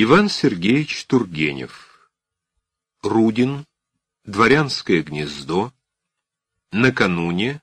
Иван Сергеевич Тургенев. Рудин. Дворянское гнездо. Накануне.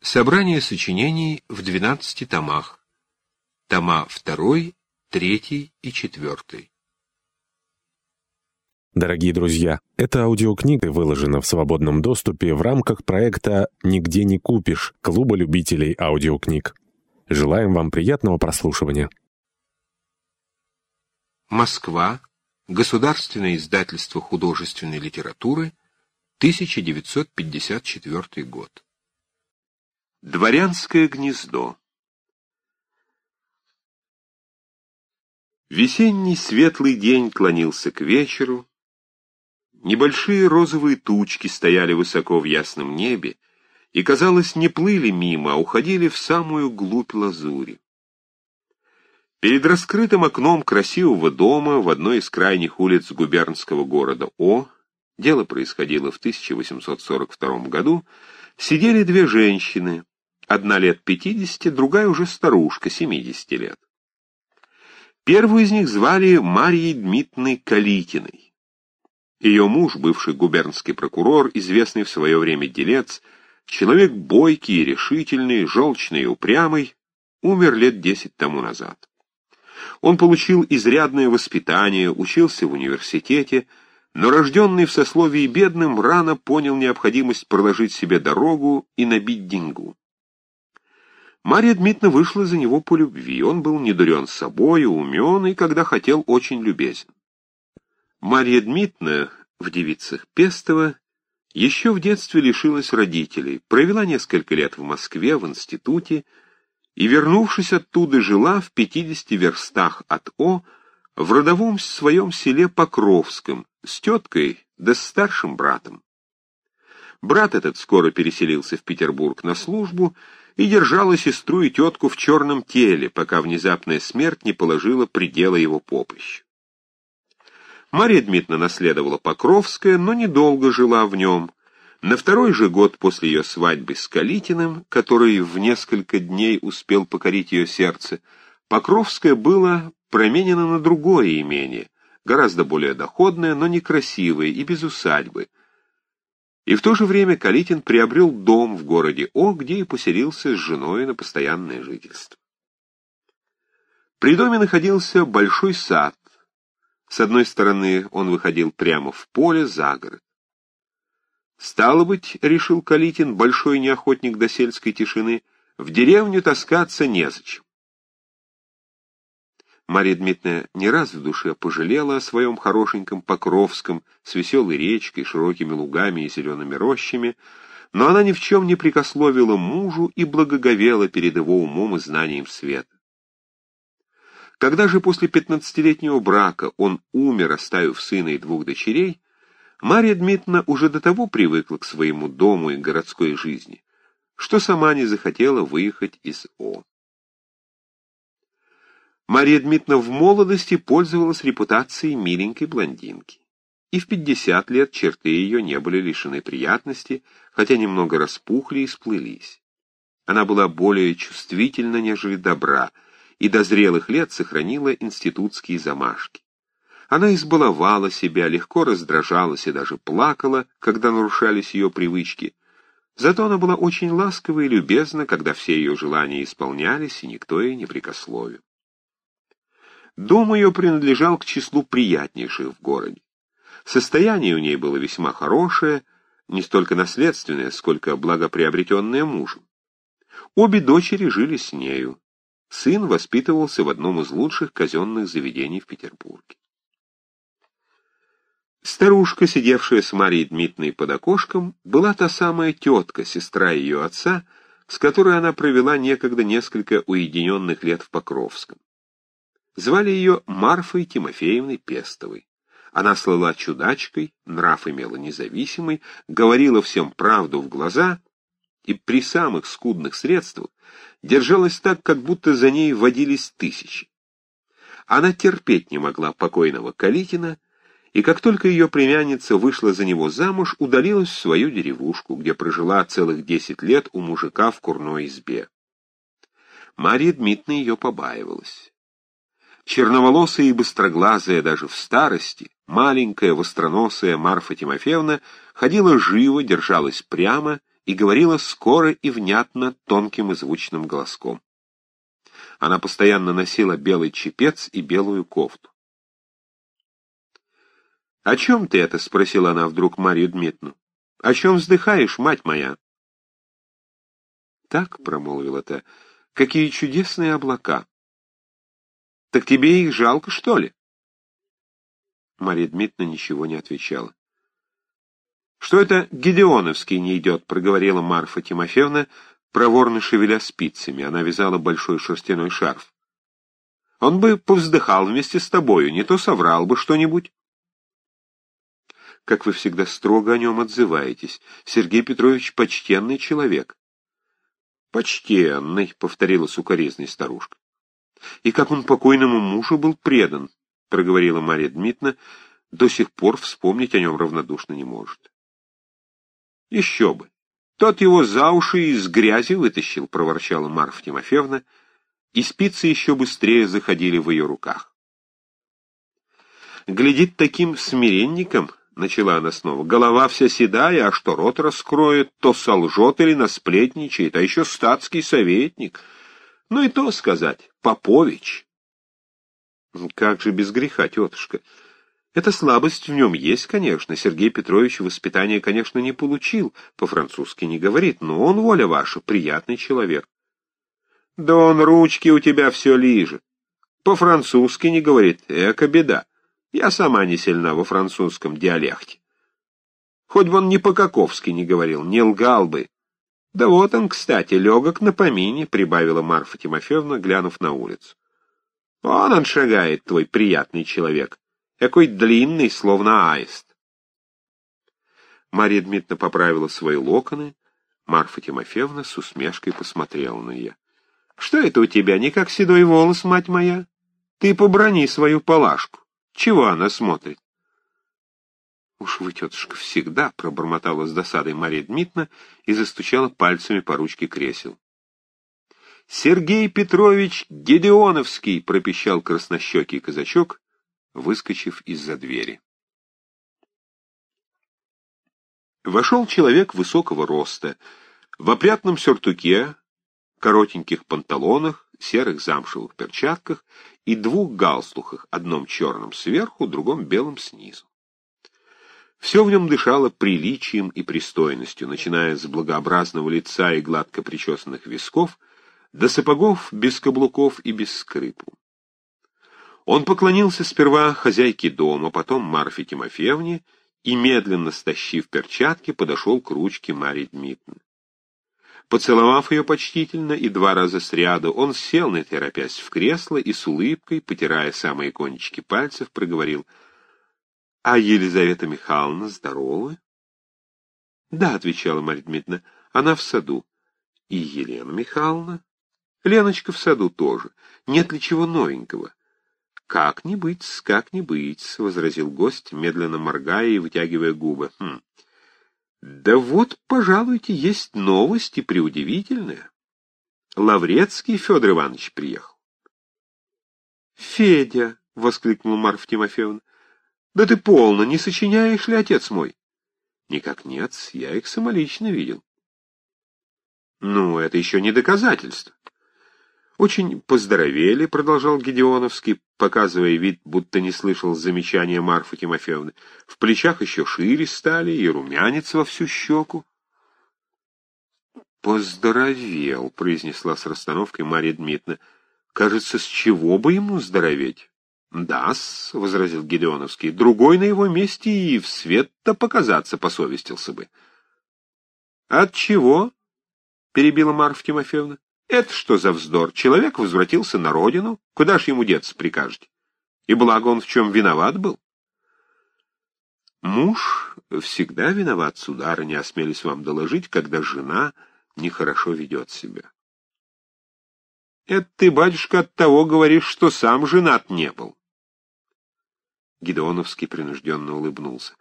Собрание сочинений в двенадцати томах. Тома второй, третий и четвертый. Дорогие друзья, эта аудиокнига выложена в свободном доступе в рамках проекта «Нигде не купишь» Клуба любителей аудиокниг. Желаем вам приятного прослушивания. Москва. Государственное издательство художественной литературы. 1954 год. Дворянское гнездо. Весенний светлый день клонился к вечеру, Небольшие розовые тучки стояли высоко в ясном небе и, казалось, не плыли мимо, а уходили в самую глубь лазури. Перед раскрытым окном красивого дома в одной из крайних улиц губернского города О, дело происходило в 1842 году, сидели две женщины, одна лет 50, другая уже старушка, 70 лет. Первую из них звали Марьей Дмитриевной Калитиной. Ее муж, бывший губернский прокурор, известный в свое время делец, человек бойкий и решительный, желчный и упрямый, умер лет десять тому назад. Он получил изрядное воспитание, учился в университете, но рожденный в сословии бедным рано понял необходимость проложить себе дорогу и набить деньгу. Марья Дмитриевна вышла за него по любви, он был недурен собою, умен и, когда хотел, очень любезен. Марья Дмитриевна в девицах Пестова еще в детстве лишилась родителей, провела несколько лет в Москве, в институте, и, вернувшись оттуда, жила в 50 верстах от О в родовом своем селе Покровском с теткой да с старшим братом. Брат этот скоро переселился в Петербург на службу и держала сестру и тетку в черном теле, пока внезапная смерть не положила предела его поприщу. Мария Дмитриевна наследовала Покровское, но недолго жила в нем. На второй же год после ее свадьбы с Калитиным, который в несколько дней успел покорить ее сердце, Покровское было променено на другое имение, гораздо более доходное, но некрасивое и без усадьбы. И в то же время Калитин приобрел дом в городе О, где и поселился с женой на постоянное жительство. При доме находился большой сад, с одной стороны, он выходил прямо в поле, за город. Стало быть, решил Калитин, большой неохотник до сельской тишины, в деревню таскаться незачем. Марья Дмитриевна не раз в душе пожалела о своем хорошеньком Покровском с веселой речкой, широкими лугами и зелеными рощами, но она ни в чем не прикословила мужу и благоговела перед его умом и знанием света. Когда же после пятнадцатилетнего брака он умер, оставив сына и двух дочерей, Марья Дмитриевна уже до того привыкла к своему дому и городской жизни, что сама не захотела выехать из О. Марья Дмитриевна в молодости пользовалась репутацией миленькой блондинки. И в пятьдесят лет черты ее не были лишены приятности, хотя немного распухли и сплылись. Она была более чувствительна, нежели добра, и до зрелых лет сохранила институтские замашки. Она избаловала себя, легко раздражалась и даже плакала, когда нарушались ее привычки. Зато она была очень ласкова и любезна, когда все ее желания исполнялись, и никто ей не прикословил. Дом ее принадлежал к числу приятнейших в городе. Состояние у ней было весьма хорошее, не столько наследственное, сколько благоприобретенное мужем. Обе дочери жили с нею. Сын воспитывался в одном из лучших казенных заведений в Петербурге. Старушка, сидевшая с Марьей Дмитриевной под окошком, была та самая тетка, сестра ее отца, с которой она провела некогда несколько уединенных лет в Покровском. Звали ее Марфой Тимофеевной Пестовой. Она слыла чудачкой, нрав имела независимый, говорила всем правду в глаза и при самых скудных средствах держалась так, как будто за ней водились тысячи. Она терпеть не могла покойного Калитина, и как только ее племянница вышла за него замуж, удалилась в свою деревушку, где прожила целых десять лет у мужика в курной избе. Марья Дмитриевна ее побаивалась. Черноволосая и быстроглазая даже в старости, маленькая востроносая Марфа Тимофеевна ходила живо, держалась прямо и говорила скоро и внятно тонким и звучным голоском. Она постоянно носила белый чепец и белую кофту. — О чем ты это? — спросила она вдруг Марию Дмитриевну. — О чем вздыхаешь, мать моя? — Так, — промолвила та, — какие чудесные облака. — Так тебе их жалко, что ли? Мария Дмитриевна ничего не отвечала. — Что это Гедеоновский не идет? — проговорила Марфа Тимофеевна, проворно шевеля спицами. Она вязала большой шерстяной шарф. — Он бы повздыхал вместе с тобою, не то соврал бы что-нибудь как вы всегда строго о нем отзываетесь. Сергей Петрович — почтенный человек. «Почтенный», — повторила сукоризной старушка. «И как он покойному мужу был предан», — проговорила Мария Дмитриевна, до сих пор вспомнить о нем равнодушно не может. «Еще бы! Тот его за уши из грязи вытащил», — проворчала Марфа Тимофеевна, и спицы еще быстрее заходили в ее руках. Глядит таким смиренником, — начала она снова, — голова вся седая, а что рот раскроет, то солжет или насплетничает, а еще статский советник. Ну и то сказать, Попович. Как же без греха, тетушка. Эта слабость в нем есть, конечно. Сергей Петрович воспитания, конечно, не получил, по-французски не говорит, но он, воля ваша, приятный человек. Да он ручки у тебя все лижет. По-французски не говорит, эка беда. Я сама не сильна во французском диалекте. Хоть бы он ни по-каковски не говорил, не лгал бы. Да вот он, кстати, легок на помине, — прибавила Марфа Тимофеевна, глянув на улицу. Вон он шагает, твой приятный человек, какой длинный, словно аист. Марья Дмитриевна поправила свои локоны, Марфа Тимофеевна с усмешкой посмотрела на нее. — Что это у тебя, не как седой волос, мать моя? Ты поброни свою палашку. Чего она смотрит? «Уж вы, тетушка, всегда!» — пробормотала с досадой Мария Дмитриевна и застучала пальцами по ручке кресел. «Сергей Петрович Гедеоновский!» — пропищал краснощекий казачок, выскочив из-за двери. Вошел человек высокого роста, в опрятном сюртуке, коротеньких панталонах, серых замшевых перчатках и двух галстухах, одном черном сверху, другом белом снизу. Все в нем дышало приличием и пристойностью, начиная с благообразного лица и гладко причесанных висков до сапогов без каблуков и без скрипу. Он поклонился сперва хозяйке дома, потом Марфе Тимофеевне и, медленно стащив перчатки, подошел к ручке Марьи Дмитриевны. Поцеловав ее почтительно и два раза сряду, он сел, не торопясь, в кресло и с улыбкой, потирая самые кончики пальцев, проговорил. — А Елизавета Михайловна здорова? — Да, — отвечала Марья Дмитриевна, — она в саду. — И Елена Михайловна? — Леночка в саду тоже. Нет ли чего новенького? — Как не быть, как не быть, — возразил гость, медленно моргая и вытягивая губы. — Хм. Да вот, пожалуйте, есть новости преудивительные. Лаврецкий Федор Иванович приехал. «Федя!» — воскликнул Марфа Тимофеевна. «Да ты полно, не сочиняешь ли, отец мой?» «Никак нет, я их самолично видел». «Ну, это еще не доказательство. «Очень поздоровели», — продолжал Гедеоновский, показывая вид, будто не слышал замечания Марфы Тимофеевны. «В плечах еще шире стали, и румянец во всю щеку». «Поздоровел», — произнесла с расстановкой Марья Дмитриевна. «Кажется, с чего бы ему здороветь?» «Да-с», — возразил Гедеоновский, — «другой на его месте и в свет-то показаться посовестился бы». «От чего?» — перебила Марфа Тимофеевна. Это что за вздор? Человек возвратился на родину. Куда ж ему деться прикажете? И благо он в чем виноват был. Муж всегда виноват, сударыня, осмелись вам доложить, когда жена нехорошо ведет себя. Это ты, батюшка, от того говоришь, что сам женат не был. Гидеоновский принужденно улыбнулся.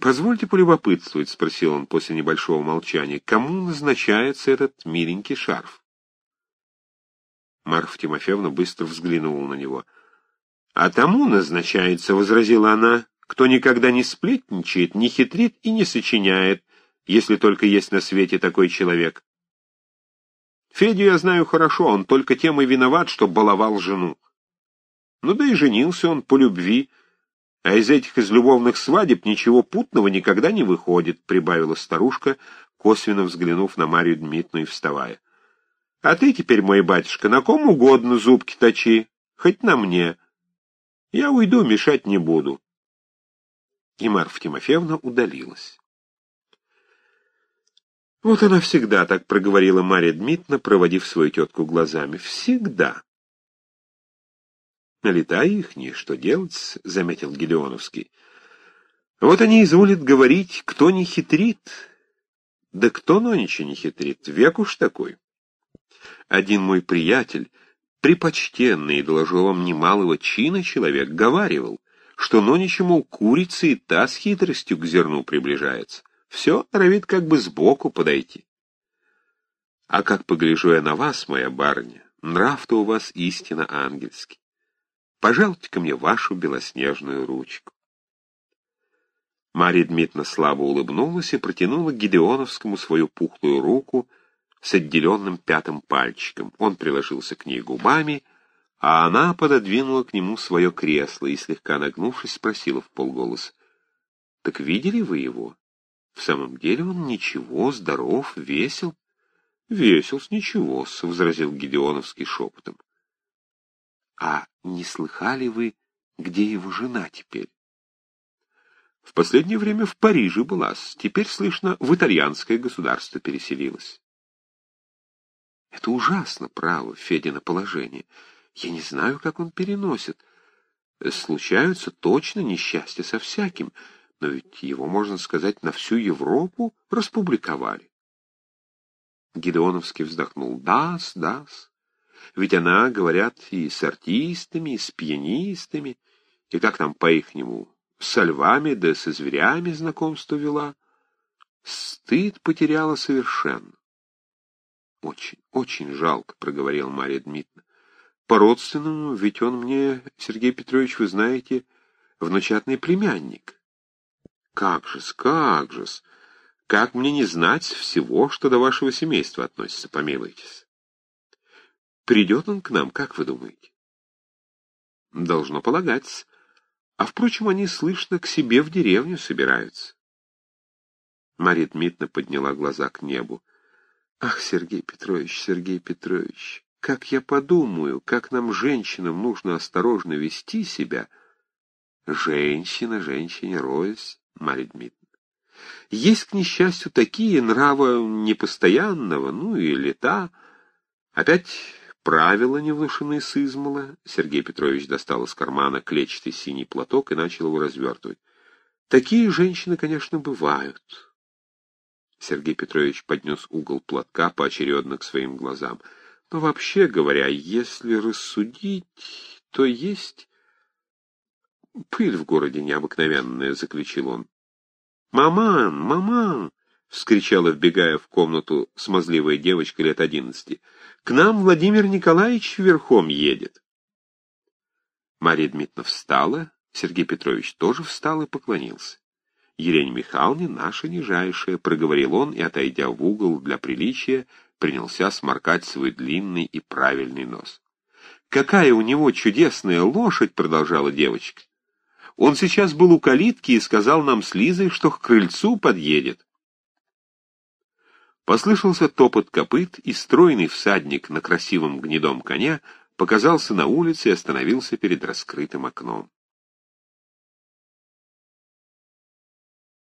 «Позвольте полюбопытствовать», — спросил он после небольшого молчания, — «кому назначается этот миленький шарф?» Марфа Тимофеевна быстро взглянула на него. «А тому назначается», — возразила она, — «кто никогда не сплетничает, не хитрит и не сочиняет, если только есть на свете такой человек. Федю я знаю хорошо, он только тем и виноват, что баловал жену. Ну да и женился он по любви, а из этих из свадеб ничего путного никогда не выходит, прибавила старушка, косвенно взглянув на Марию Дмитриевну и вставая. А ты теперь, мой батюшка, на ком угодно зубки точи, хоть на мне. Я уйду, мешать не буду. И Марфа Тимофеевна удалилась. Вот она всегда так проговорила Марья Дмитриевна, проводив свою тетку глазами. Всегда. Налетай их, не что делать, — заметил Гедеоновский. Вот они изволят говорить, кто не хитрит. Да кто нонича не хитрит, век уж такой. Один мой приятель, припочтенный, доложил вам немалого чина человек, говаривал, что нонича, мол, курица и та с хитростью к зерну приближается. Все норовит как бы сбоку подойти. А как погляжу я на вас, моя барыня, нрав-то у вас истинно ангельский. Пожалуйте-ка мне вашу белоснежную ручку. Марья Дмитриевна слабо улыбнулась и протянула Гидеоновскому свою пухлую руку с отделенным пятым пальчиком. Он приложился к ней губами, а она пододвинула к нему свое кресло и, слегка нагнувшись, спросила в полголоса, «Так видели вы его? В самом деле он ничего, здоров, весел?» «Весел-с, ничего-с», — возразил Гидеоновский шепотом. А не слыхали вы, где его жена теперь? В последнее время в Париже была, теперь, слышно, в итальянское государство переселилась. Это ужасно, право, Федина положение. Я не знаю, как он переносит. Случаются точно несчастья со всяким, но ведь его, можно сказать, на всю Европу распубликовали. Гидеоновский вздохнул. «Да-с, да-с. Ведь она, говорят, и с артистами, и с пианистами, и как там по-ихнему, со львами да со зверями знакомство вела. Стыд потеряла совершенно. Очень, очень жалко, — проговорил Марья Дмитриевна. По-родственному, ведь он мне, Сергей Петрович, вы знаете, внучатный племянник. Как же-с, как же-с, как мне не знать всего, что до вашего семейства относится, помилуйтесь. Придет он к нам, как вы думаете? Должно полагаться. А, впрочем, они, слышно, к себе в деревню собираются. Марья Дмитриевна подняла глаза к небу. Ах, Сергей Петрович, Сергей Петрович, как я подумаю, как нам, женщинам, нужно осторожно вести себя. Женщина, женщине рознь, Марья Дмитриевна. Есть, к несчастью, такие нравы непостоянного, ну и лета. Опять правила не вышенные с измала. Сергей Петрович достал из кармана клетчатый синий платок и начал его развертывать. Такие женщины, конечно, бывают. Сергей Петрович поднес угол платка поочередно к своим глазам. Но вообще говоря, если рассудить, то есть... Пыль в городе необыкновенная, — заключил он. «Маман, маман!» — вскричала, вбегая в комнату смазливая девочка лет одиннадцати. К нам Владимир Николаевич верхом едет. Марья Дмитриевна встала, Сергей Петрович тоже встал и поклонился. Елене Михайловне наша нижайшая, проговорил он и, отойдя в угол для приличия, принялся сморкать свой длинный и правильный нос. «Какая у него чудесная лошадь!» — продолжала девочка. «Он сейчас был у калитки и сказал нам с Лизой, что к крыльцу подъедет. Послышался топот копыт, и стройный всадник на красивом гнедом коне показался на улице и остановился перед раскрытым окном.